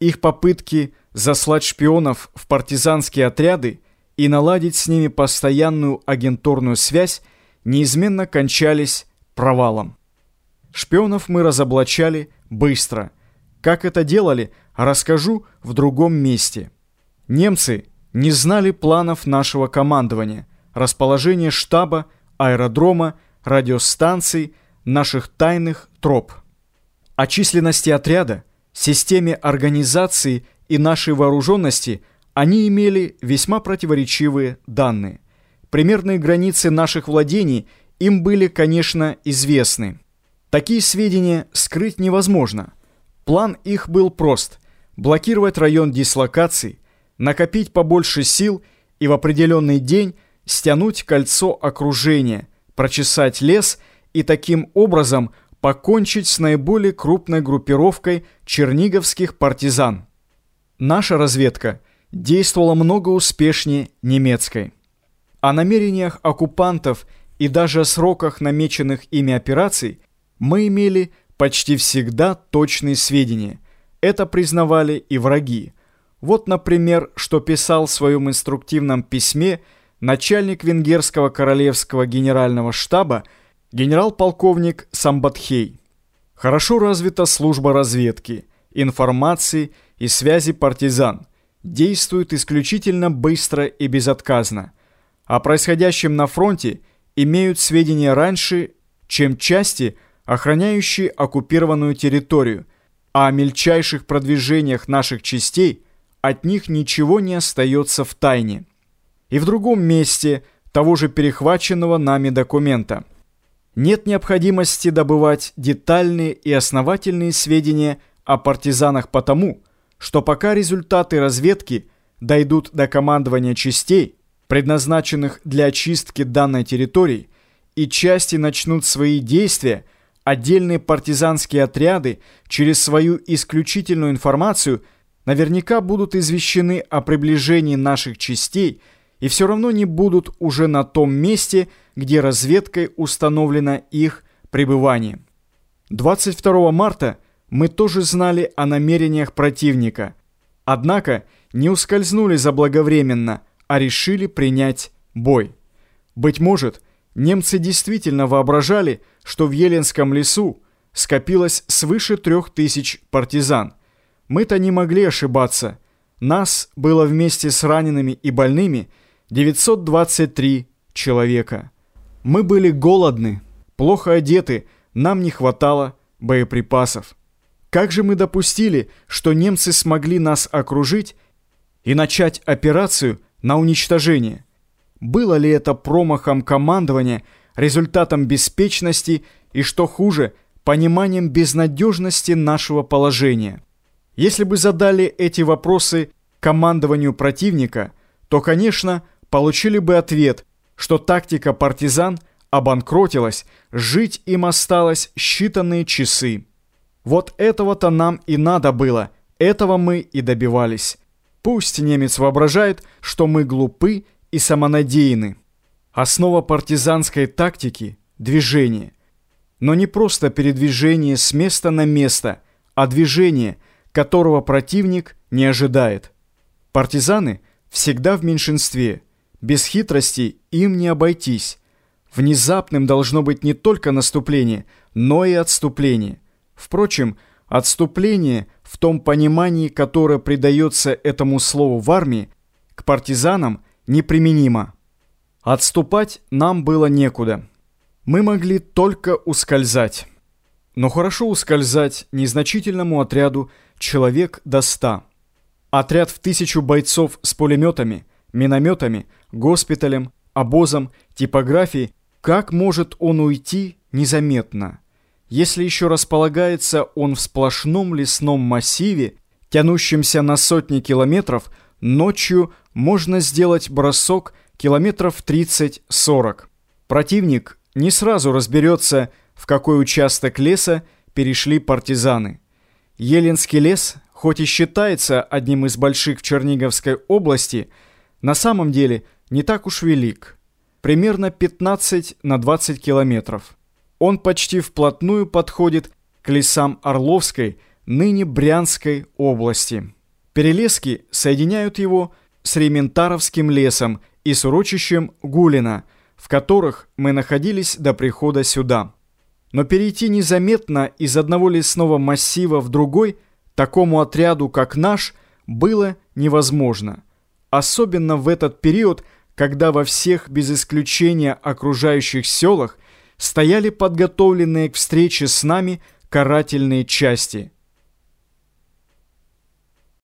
Их попытки заслать шпионов в партизанские отряды и наладить с ними постоянную агентурную связь неизменно кончались провалом. Шпионов мы разоблачали быстро. Как это делали, расскажу в другом месте. Немцы не знали планов нашего командования, расположения штаба, аэродрома, радиостанций, наших тайных троп. О численности отряда, системе организации и нашей вооруженности они имели весьма противоречивые данные. Примерные границы наших владений им были, конечно, известны. Такие сведения скрыть невозможно. План их был прост – блокировать район дислокаций, накопить побольше сил и в определенный день стянуть кольцо окружения, прочесать лес и таким образом покончить с наиболее крупной группировкой черниговских партизан. Наша разведка действовала много успешнее немецкой. О намерениях оккупантов и даже о сроках намеченных ими операций мы имели почти всегда точные сведения. Это признавали и враги. Вот, например, что писал в своем инструктивном письме начальник венгерского королевского генерального штаба генерал-полковник Самбатхей. Хорошо развита служба разведки, информации и связи партизан. Действует исключительно быстро и безотказно. О происходящем на фронте имеют сведения раньше, чем части – охраняющие оккупированную территорию, а о мельчайших продвижениях наших частей от них ничего не остается в тайне. И в другом месте того же перехваченного нами документа. Нет необходимости добывать детальные и основательные сведения о партизанах потому, что пока результаты разведки дойдут до командования частей, предназначенных для очистки данной территории, и части начнут свои действия – отдельные партизанские отряды через свою исключительную информацию наверняка будут извещены о приближении наших частей и все равно не будут уже на том месте, где разведкой установлено их пребывание. 22 марта мы тоже знали о намерениях противника, однако не ускользнули заблаговременно, а решили принять бой. Быть может, Немцы действительно воображали, что в Еленском лесу скопилось свыше трех тысяч партизан. Мы-то не могли ошибаться. Нас было вместе с ранеными и больными 923 человека. Мы были голодны, плохо одеты, нам не хватало боеприпасов. Как же мы допустили, что немцы смогли нас окружить и начать операцию на уничтожение? Было ли это промахом командования, результатом беспечности и, что хуже, пониманием безнадежности нашего положения? Если бы задали эти вопросы командованию противника, то, конечно, получили бы ответ, что тактика партизан обанкротилась, жить им осталось считанные часы. Вот этого-то нам и надо было, этого мы и добивались. Пусть немец воображает, что мы глупы и самонадеяны. Основа партизанской тактики – движение. Но не просто передвижение с места на место, а движение, которого противник не ожидает. Партизаны всегда в меньшинстве. Без хитрости им не обойтись. Внезапным должно быть не только наступление, но и отступление. Впрочем, отступление в том понимании, которое придается этому слову в армии, к партизанам – неприменимо. Отступать нам было некуда. Мы могли только ускользать. Но хорошо ускользать незначительному отряду человек до ста. Отряд в тысячу бойцов с пулеметами, минометами, госпиталем, обозом, типографией, как может он уйти незаметно? Если еще располагается он в сплошном лесном массиве, тянущемся на сотни километров, ночью можно сделать бросок километров 30-40. Противник не сразу разберется, в какой участок леса перешли партизаны. Еленский лес, хоть и считается одним из больших в Черниговской области, на самом деле не так уж велик. Примерно 15 на 20 километров. Он почти вплотную подходит к лесам Орловской, ныне Брянской области. Перелески соединяют его с Рементаровским лесом и с урочищем Гулина, в которых мы находились до прихода сюда. Но перейти незаметно из одного лесного массива в другой такому отряду, как наш, было невозможно. Особенно в этот период, когда во всех без исключения окружающих селах стояли подготовленные к встрече с нами карательные части –